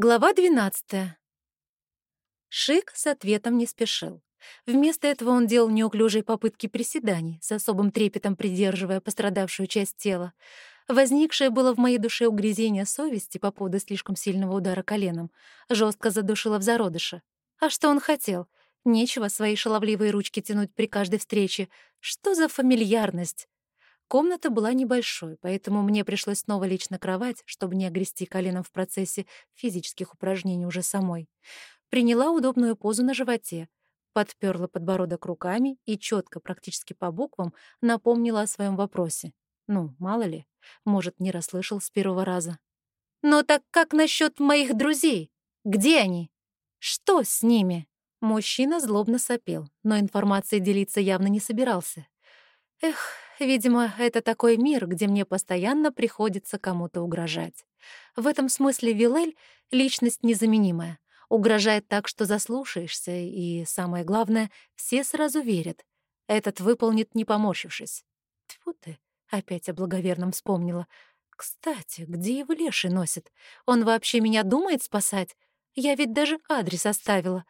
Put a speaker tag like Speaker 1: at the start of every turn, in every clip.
Speaker 1: Глава 12. Шик с ответом не спешил. Вместо этого он делал неуклюжие попытки приседаний, с особым трепетом придерживая пострадавшую часть тела. Возникшее было в моей душе угрызение совести по поводу слишком сильного удара коленом жестко задушило в зародыше. А что он хотел? Нечего свои шаловливые ручки тянуть при каждой встрече. Что за фамильярность? Комната была небольшой, поэтому мне пришлось снова лечь на кровать, чтобы не огрести коленом в процессе физических упражнений уже самой. Приняла удобную позу на животе, подперла подбородок руками и четко, практически по буквам, напомнила о своем вопросе. Ну, мало ли, может, не расслышал с первого раза. «Но так как насчет моих друзей? Где они? Что с ними?» Мужчина злобно сопел, но информацией делиться явно не собирался. Эх, видимо, это такой мир, где мне постоянно приходится кому-то угрожать. В этом смысле Вилель — личность незаменимая. Угрожает так, что заслушаешься, и, самое главное, все сразу верят. Этот выполнит, не поморщившись. Тьфу ты, опять о благоверном вспомнила. Кстати, где его леший носит? Он вообще меня думает спасать? Я ведь даже адрес оставила.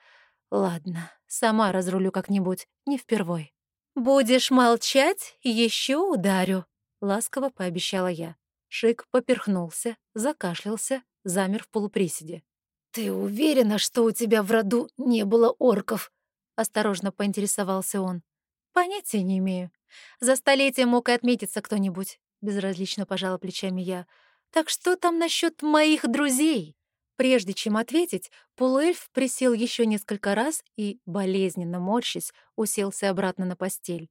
Speaker 1: Ладно, сама разрулю как-нибудь, не впервой. «Будешь молчать, еще ударю», — ласково пообещала я. Шик поперхнулся, закашлялся, замер в полуприседе. «Ты уверена, что у тебя в роду не было орков?» — осторожно поинтересовался он. «Понятия не имею. За столетие мог и отметиться кто-нибудь», — безразлично пожала плечами я. «Так что там насчет моих друзей?» Прежде чем ответить, полуэльф присел еще несколько раз и, болезненно морщись, уселся обратно на постель.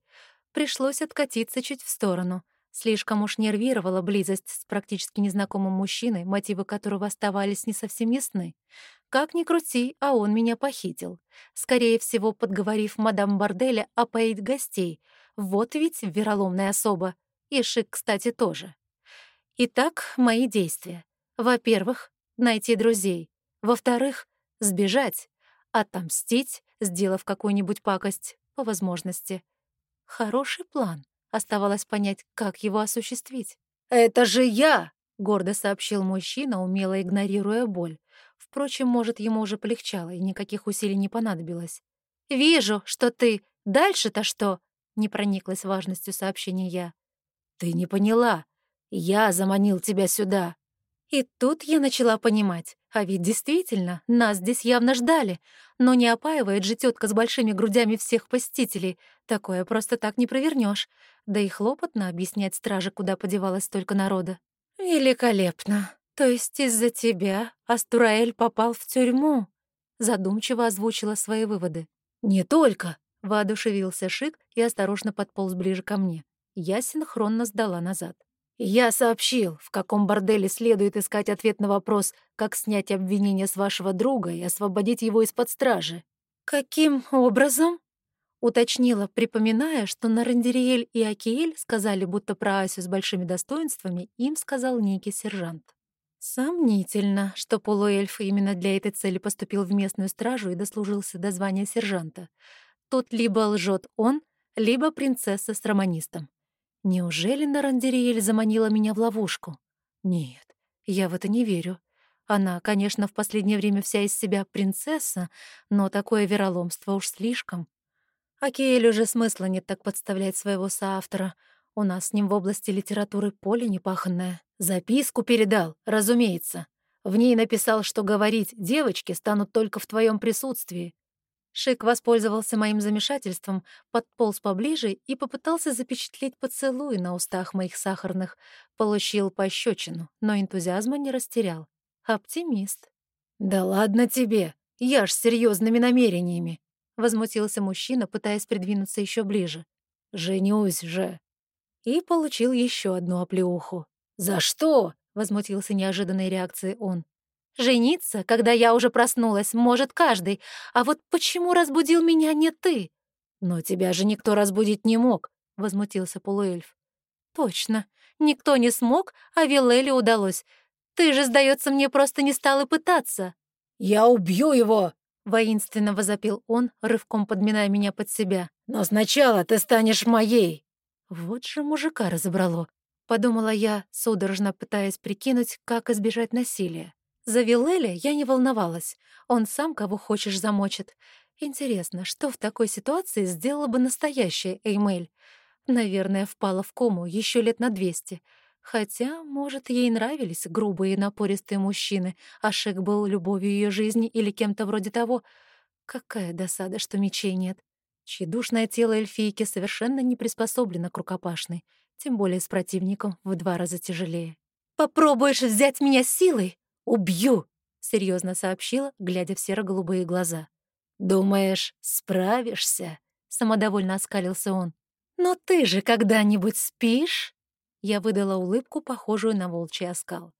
Speaker 1: Пришлось откатиться чуть в сторону. Слишком уж нервировала близость с практически незнакомым мужчиной, мотивы которого оставались не совсем ясны. Как ни крути, а он меня похитил. Скорее всего, подговорив мадам Борделя опоить гостей. Вот ведь вероломная особа. И Шик, кстати, тоже. Итак, мои действия. Во-первых, найти друзей. Во-вторых, сбежать, отомстить, сделав какую-нибудь пакость, по возможности. Хороший план. Оставалось понять, как его осуществить. «Это же я!» — гордо сообщил мужчина, умело игнорируя боль. Впрочем, может, ему уже полегчало, и никаких усилий не понадобилось. «Вижу, что ты. Дальше-то что?» — не прониклась важностью сообщения я. «Ты не поняла. Я заманил тебя сюда. И тут я начала понимать, а ведь действительно, нас здесь явно ждали, но не опаивает же тетка с большими грудями всех посетителей, такое просто так не провернешь. Да и хлопотно объяснять страже, куда подевалось столько народа. «Великолепно. То есть из-за тебя Астураэль попал в тюрьму?» Задумчиво озвучила свои выводы. «Не только!» — воодушевился Шик и осторожно подполз ближе ко мне. Я синхронно сдала назад. «Я сообщил, в каком борделе следует искать ответ на вопрос, как снять обвинение с вашего друга и освободить его из-под стражи». «Каким образом?» Уточнила, припоминая, что Нарандериэль и Акиэль сказали, будто про Асю с большими достоинствами им сказал некий сержант. Сомнительно, что полуэльф именно для этой цели поступил в местную стражу и дослужился до звания сержанта. Тут либо лжет он, либо принцесса с романистом. Неужели Нарандериэль заманила меня в ловушку? Нет, я в это не верю. Она, конечно, в последнее время вся из себя принцесса, но такое вероломство уж слишком. А Кейль уже смысла нет так подставлять своего соавтора. У нас с ним в области литературы поле непаханное. Записку передал, разумеется. В ней написал, что говорить девочки станут только в твоем присутствии. Шик воспользовался моим замешательством, подполз поближе и попытался запечатлеть поцелуй на устах моих сахарных. Получил пощечину, но энтузиазма не растерял. Оптимист. «Да ладно тебе! Я ж с серьезными намерениями!» — возмутился мужчина, пытаясь придвинуться еще ближе. «Женюсь же!» И получил еще одну оплеуху. «За что?» — возмутился неожиданной реакцией он. Жениться, когда я уже проснулась, может каждый. А вот почему разбудил меня не ты? Но тебя же никто разбудить не мог, — возмутился полуэльф. Точно, никто не смог, а Вилеле удалось. Ты же, сдается мне, просто не стал и пытаться. Я убью его! Воинственно возопил он, рывком подминая меня под себя. «Но сначала ты станешь моей!» Вот же мужика разобрало, — подумала я, судорожно пытаясь прикинуть, как избежать насилия. За Виллеля я не волновалась. Он сам кого хочешь замочит. Интересно, что в такой ситуации сделала бы настоящая Эймель? Наверное, впала в кому еще лет на двести. Хотя, может, ей нравились грубые и напористые мужчины, а Шек был любовью ее жизни или кем-то вроде того. Какая досада, что мечей нет. Чьедушное тело эльфийки совершенно не приспособлено к рукопашной, тем более с противником в два раза тяжелее. «Попробуешь взять меня силой? Убью!» — серьезно сообщила, глядя в серо-голубые глаза. «Думаешь, справишься?» — самодовольно оскалился он. «Но ты же когда-нибудь спишь?» Я выдала улыбку, похожую на волчий оскал.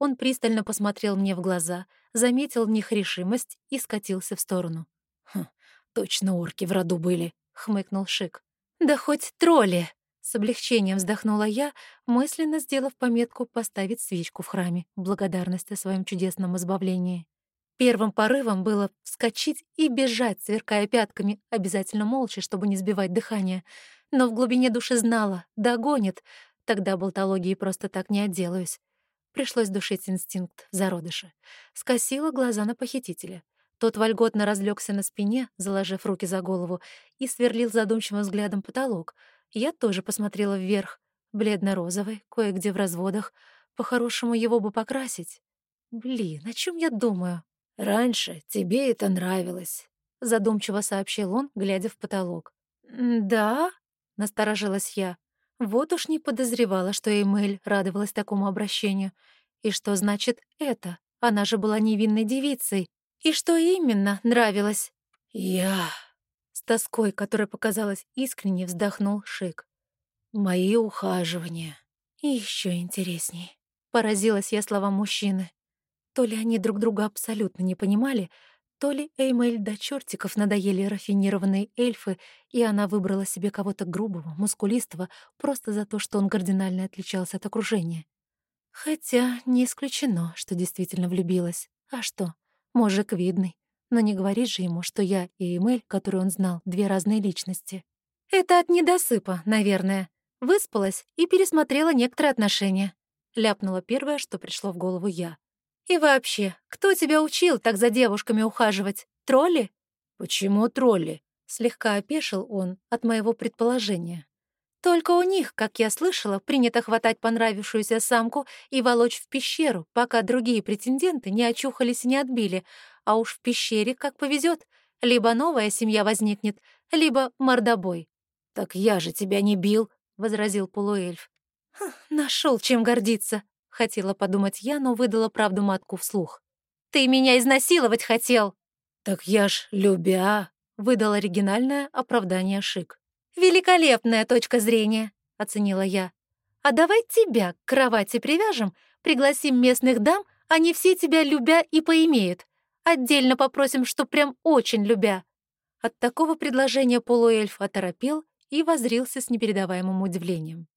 Speaker 1: Он пристально посмотрел мне в глаза, заметил в них решимость и скатился в сторону. «Хм, точно орки в роду были», — хмыкнул Шик. «Да хоть тролли!» С облегчением вздохнула я, мысленно сделав пометку поставить свечку в храме в благодарность о своем чудесном избавлении. Первым порывом было вскочить и бежать, сверкая пятками, обязательно молча, чтобы не сбивать дыхание. Но в глубине души знала — догонит. Тогда болтологии просто так не отделаюсь. Пришлось душить инстинкт зародыша. Скосила глаза на похитителя. Тот вольготно разлегся на спине, заложив руки за голову, и сверлил задумчивым взглядом потолок — я тоже посмотрела вверх. Бледно-розовый, кое-где в разводах. По-хорошему его бы покрасить. Блин, о чем я думаю? «Раньше тебе это нравилось», — задумчиво сообщил он, глядя в потолок. «Да?» — насторожилась я. Вот уж не подозревала, что Эмель радовалась такому обращению. И что значит это? Она же была невинной девицей. И что именно нравилось? «Я...» тоской, которая показалась искренне, вздохнул Шик. «Мои ухаживания. еще интересней». Поразилась я словам мужчины. То ли они друг друга абсолютно не понимали, то ли Эймель до чертиков надоели рафинированные эльфы, и она выбрала себе кого-то грубого, мускулистого, просто за то, что он кардинально отличался от окружения. Хотя не исключено, что действительно влюбилась. А что, мужик видный, но не говорит же ему, что я и Эмель, которую он знал, две разные личности. Это от недосыпа, наверное. Выспалась и пересмотрела некоторые отношения. Ляпнула первое, что пришло в голову я. И вообще, кто тебя учил так за девушками ухаживать? Тролли? Почему тролли? Слегка опешил он от моего предположения. Только у них, как я слышала, принято хватать понравившуюся самку и волочь в пещеру, пока другие претенденты не очухались и не отбили, а уж в пещере как повезет. Либо новая семья возникнет, либо мордобой. «Так я же тебя не бил», — возразил полуэльф. «Хм, «Нашел чем гордиться», — хотела подумать я, но выдала правду матку вслух. «Ты меня изнасиловать хотел!» «Так я ж любя», — выдал оригинальное оправдание Шик. «Великолепная точка зрения», — оценила я. «А давай тебя к кровати привяжем, пригласим местных дам, они все тебя любя и поимеют. Отдельно попросим, что прям очень любя». От такого предложения полуэльф оторопел и возрился с непередаваемым удивлением.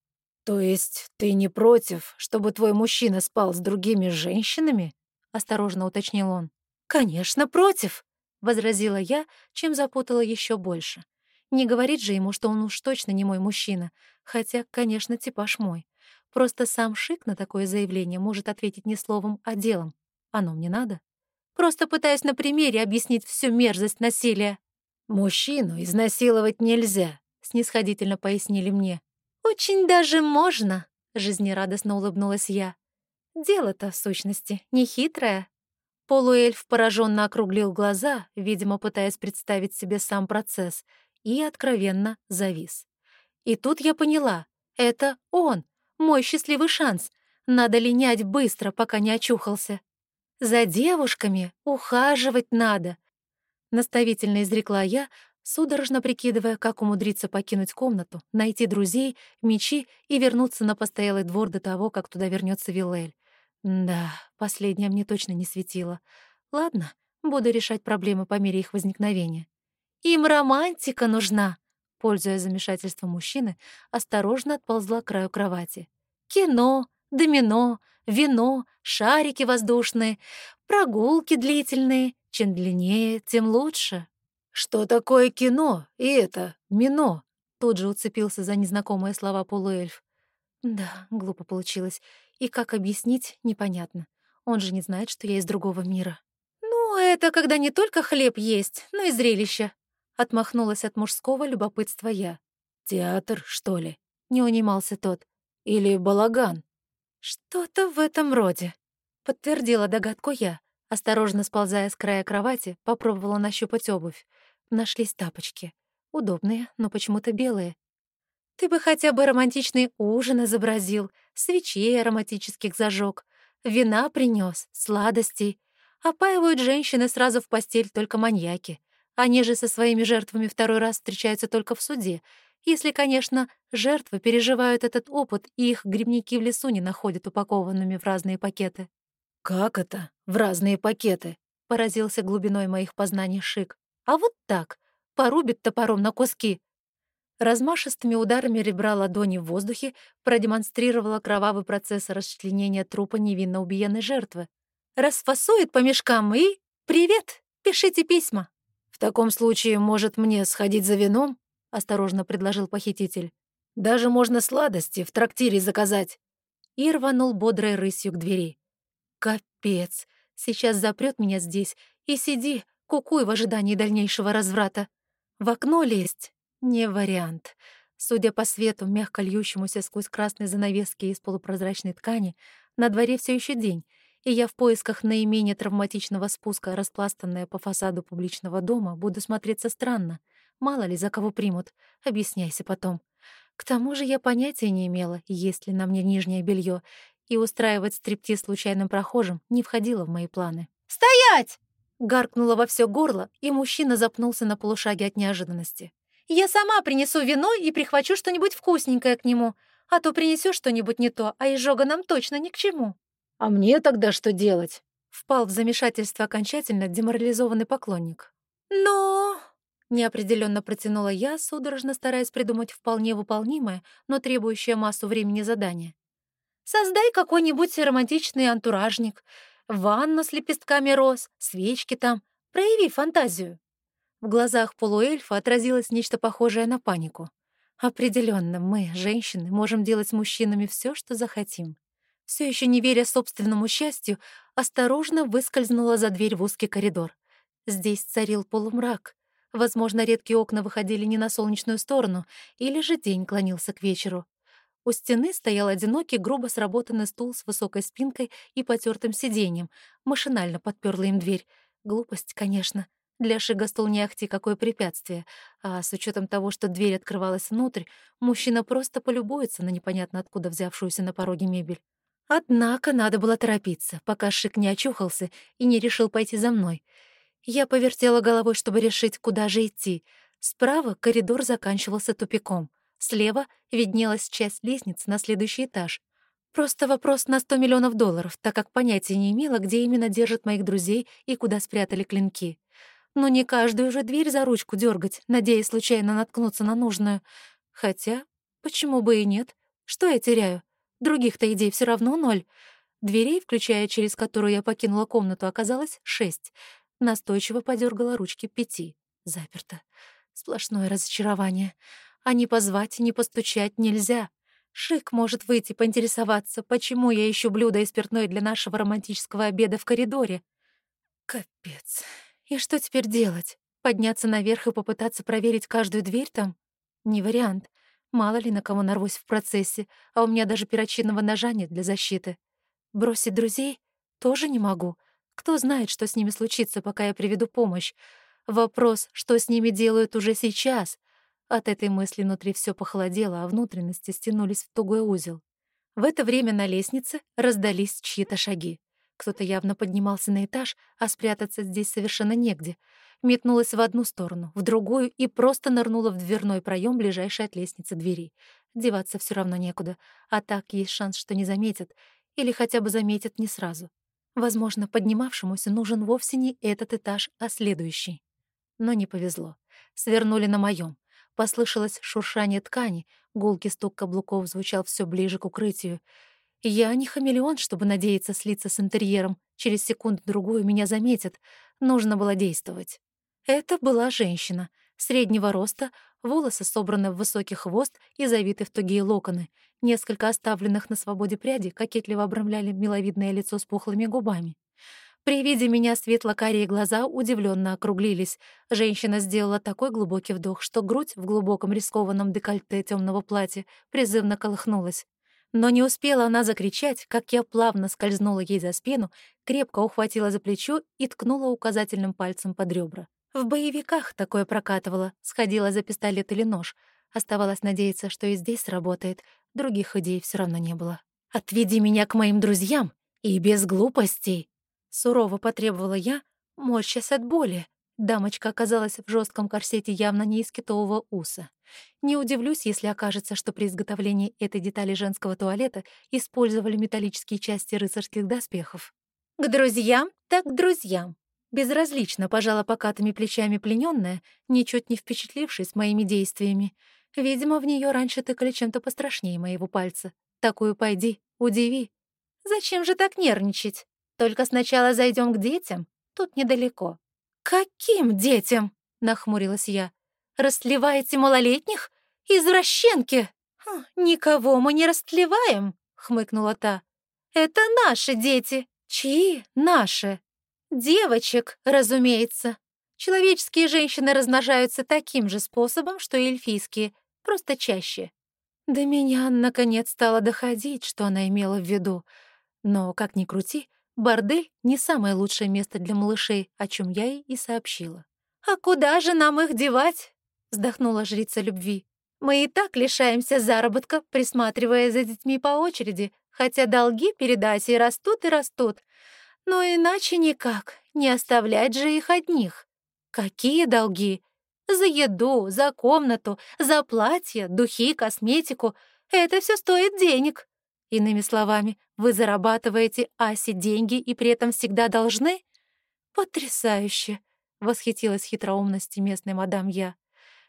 Speaker 1: «То есть ты не против, чтобы твой мужчина спал с другими женщинами?» — осторожно уточнил он. «Конечно, против!» — возразила я, чем запутала еще больше. Не говорит же ему, что он уж точно не мой мужчина, хотя, конечно, типаж мой. Просто сам Шик на такое заявление может ответить не словом, а делом. Оно мне надо. Просто пытаюсь на примере объяснить всю мерзость насилия». «Мужчину изнасиловать нельзя», — снисходительно пояснили мне. «Очень даже можно», — жизнерадостно улыбнулась я. «Дело-то, в сущности, нехитрое». Полуэльф пораженно округлил глаза, видимо, пытаясь представить себе сам процесс, и откровенно завис. И тут я поняла — это он, мой счастливый шанс. Надо линять быстро, пока не очухался. За девушками ухаживать надо. Наставительно изрекла я, судорожно прикидывая, как умудриться покинуть комнату, найти друзей, мечи и вернуться на постоялый двор до того, как туда вернется Вилель. Да, последнее мне точно не светило. Ладно, буду решать проблемы по мере их возникновения. Им романтика нужна. Пользуясь замешательством мужчины, осторожно отползла к краю кровати. Кино, домино, вино, шарики воздушные, прогулки длительные. Чем длиннее, тем лучше. «Что такое кино? И это, мино?» Тут же уцепился за незнакомые слова полуэльф. Да, глупо получилось. И как объяснить, непонятно. Он же не знает, что я из другого мира. «Ну, это когда не только хлеб есть, но и зрелище», — отмахнулась от мужского любопытства я.
Speaker 2: «Театр, что ли?»
Speaker 1: — не унимался тот.
Speaker 2: «Или балаган?»
Speaker 1: «Что-то в этом роде», — подтвердила догадку я. Осторожно сползая с края кровати, попробовала нащупать обувь. Нашлись тапочки. Удобные, но почему-то белые. «Ты бы хотя бы романтичный ужин изобразил, свечей ароматических зажег, вина принес, сладостей. Опаивают женщины сразу в постель только маньяки. Они же со своими жертвами второй раз встречаются только в суде, если, конечно, жертвы переживают этот опыт, и их грибники в лесу не находят упакованными в разные пакеты.
Speaker 2: «Как это? В разные пакеты?»
Speaker 1: — поразился глубиной моих познаний Шик. «А вот так. Порубит топором на куски». Размашистыми ударами ребра ладони в воздухе продемонстрировала кровавый процесс расчленения трупа невинно убиенной жертвы. Расфасует по мешкам и... «Привет! Пишите письма!»
Speaker 2: «В таком случае, может, мне сходить за вином?» — осторожно предложил похититель. «Даже можно сладости в трактире заказать».
Speaker 1: И рванул бодрой рысью к двери. «Капец! Сейчас запрет меня здесь и сиди, кукуй в ожидании дальнейшего разврата. В окно лезть — не вариант». Судя по свету, мягко льющемуся сквозь красные занавески из полупрозрачной ткани, на дворе все еще день, и я в поисках наименее травматичного спуска, распластанная по фасаду публичного дома, буду смотреться странно — Мало ли, за кого примут. Объясняйся потом. К тому же я понятия не имела, есть ли на мне нижнее белье, и устраивать стриптиз случайным прохожим не входило в мои планы.
Speaker 3: «Стоять!»
Speaker 1: — гаркнула во все горло, и мужчина запнулся на полушаге от неожиданности.
Speaker 3: «Я сама принесу вино и прихвачу что-нибудь вкусненькое к нему, а то принесешь что-нибудь не то, а изжога нам точно ни к чему».
Speaker 2: «А мне тогда что делать?»
Speaker 1: — впал в замешательство окончательно деморализованный поклонник.
Speaker 3: «Но...»
Speaker 1: Неопределенно протянула я, судорожно стараясь придумать вполне выполнимое, но требующее массу времени задание.
Speaker 3: «Создай какой-нибудь романтичный антуражник. Ванну с лепестками роз, свечки там. Прояви фантазию».
Speaker 1: В глазах полуэльфа отразилось нечто похожее на панику. Определенно, мы, женщины, можем делать с мужчинами все, что захотим. Все еще не веря собственному счастью, осторожно выскользнула за дверь в узкий коридор. Здесь царил полумрак, Возможно, редкие окна выходили не на солнечную сторону, или же день клонился к вечеру. У стены стоял одинокий, грубо сработанный стул с высокой спинкой и потертым сиденьем. Машинально подперла им дверь. Глупость, конечно. Для Шига стол не ахти какое препятствие. А с учетом того, что дверь открывалась внутрь, мужчина просто полюбуется на непонятно откуда взявшуюся на пороге мебель. Однако надо было торопиться, пока Шик не очухался и не решил пойти за мной — я повертела головой, чтобы решить, куда же идти. Справа коридор заканчивался тупиком. Слева виднелась часть лестницы на следующий этаж. Просто вопрос на 100 миллионов долларов, так как понятия не имела, где именно держат моих друзей и куда спрятали клинки. Но не каждую же дверь за ручку дергать, надеясь случайно наткнуться на нужную. Хотя, почему бы и нет? Что я теряю? Других-то идей все равно ноль. Дверей, включая через которую я покинула комнату, оказалось шесть. Настойчиво подергала ручки пяти. Заперто. Сплошное разочарование. А не позвать, не постучать нельзя. Шик может выйти поинтересоваться, почему я ищу блюдо и спиртное для нашего романтического обеда в коридоре. Капец. И что теперь делать? Подняться наверх и попытаться проверить каждую дверь там? Не вариант. Мало ли на кого нарвусь в процессе, а у меня даже перочинного ножа нет для защиты. Бросить друзей? Тоже не могу. Кто знает, что с ними случится, пока я приведу помощь. Вопрос, что с ними делают уже сейчас. От этой мысли внутри все похолодело, а внутренности стянулись в тугой узел. В это время на лестнице раздались чьи-то шаги. Кто-то явно поднимался на этаж, а спрятаться здесь совершенно негде. Метнулась в одну сторону, в другую и просто нырнула в дверной проем ближайшей от лестницы двери. Деваться все равно некуда, а так есть шанс, что не заметят, или хотя бы заметят не сразу. Возможно, поднимавшемуся нужен вовсе не этот этаж, а следующий. Но не повезло. Свернули на моем. Послышалось шуршание ткани, гулкий стук каблуков звучал все ближе к укрытию. Я не хамелеон, чтобы надеяться слиться с интерьером. Через секунду-другую меня заметят. Нужно было действовать. Это была женщина. Среднего роста, волосы собраны в высокий хвост и завиты в тугие локоны. Несколько оставленных на свободе пряди кокетливо обрамляли миловидное лицо с пухлыми губами. При виде меня светло-карие глаза удивленно округлились. Женщина сделала такой глубокий вдох, что грудь в глубоком рискованном декольте темного платья призывно колыхнулась. Но не успела она закричать, как я плавно скользнула ей за спину, крепко ухватила за плечо и ткнула указательным пальцем под ребра. В боевиках такое прокатывало, сходила за пистолет или нож. Оставалось надеяться, что и здесь сработает. Других идей все равно не было. «Отведи меня к моим друзьям и без глупостей!» Сурово потребовала я, морщась от боли. Дамочка оказалась в жестком корсете явно не из китового уса. Не удивлюсь, если окажется, что при изготовлении этой детали женского туалета использовали металлические части рыцарских доспехов.
Speaker 3: «К друзьям, так к друзьям!»
Speaker 1: Безразлично пожала покатыми плечами плененная, ничуть не впечатлившись моими действиями. Видимо, в нее раньше тыкали чем-то пострашнее моего пальца. Такую пойди, удиви.
Speaker 3: «Зачем же так нервничать? Только сначала зайдем к детям, тут недалеко».
Speaker 1: «Каким детям?» — нахмурилась я.
Speaker 3: «Растлеваете малолетних? Извращенки!»
Speaker 1: хм, «Никого мы не растлеваем», — хмыкнула та.
Speaker 3: «Это наши дети».
Speaker 1: «Чьи наши?»
Speaker 3: «Девочек, разумеется. Человеческие женщины размножаются таким же способом, что и эльфийские, просто чаще».
Speaker 1: До меня, наконец, стало доходить, что она имела в виду. Но, как ни крути, Бордель — не самое лучшее место для малышей, о чем я ей и сообщила.
Speaker 3: «А куда же нам их девать?» — вздохнула жрица любви. «Мы и так лишаемся заработка, присматривая за детьми по очереди, хотя долги перед Асей растут и растут. Но иначе никак, не оставлять же их одних.
Speaker 1: Какие долги?
Speaker 3: За еду, за комнату, за платье, духи, косметику. Это все стоит денег.
Speaker 1: Иными словами, вы зарабатываете Асе деньги и при этом всегда должны? Потрясающе! Восхитилась хитроумности местной мадам я.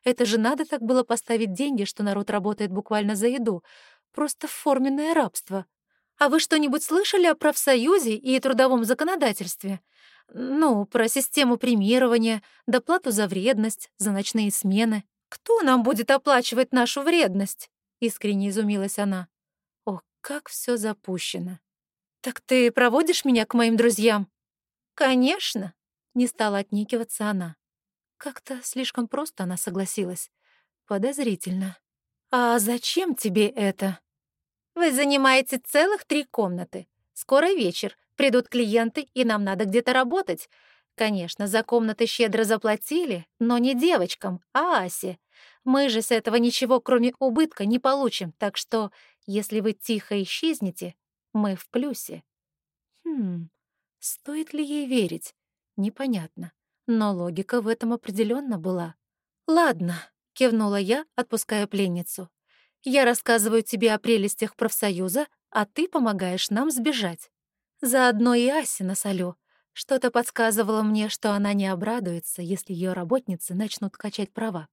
Speaker 1: Это же надо так было поставить деньги, что народ работает буквально за еду. Просто форменное рабство. А вы что-нибудь слышали о профсоюзе и трудовом законодательстве? Ну, про систему премирования, доплату за вредность, за ночные смены.
Speaker 3: Кто нам будет оплачивать нашу вредность?
Speaker 1: Искренне изумилась она. Как все запущено. «Так ты проводишь меня к моим друзьям?»
Speaker 3: «Конечно», —
Speaker 1: не стала отникиваться она. Как-то слишком просто она согласилась. Подозрительно. «А зачем тебе это?»
Speaker 3: «Вы занимаете целых три комнаты. Скоро вечер, придут клиенты, и нам надо где-то работать. Конечно, за комнаты щедро заплатили, но не девочкам, а Асе. Мы же с этого ничего, кроме убытка, не получим, так что если вы тихо исчезнете, мы в плюсе.
Speaker 1: Хм, стоит ли ей верить? Непонятно. Но логика в этом определенно была. «Ладно», — кивнула я, отпуская пленницу. «Я рассказываю тебе о прелестях профсоюза, а ты помогаешь нам сбежать. Заодно и Асе насолю. Что-то подсказывало мне, что она не обрадуется, если ее работницы начнут качать права.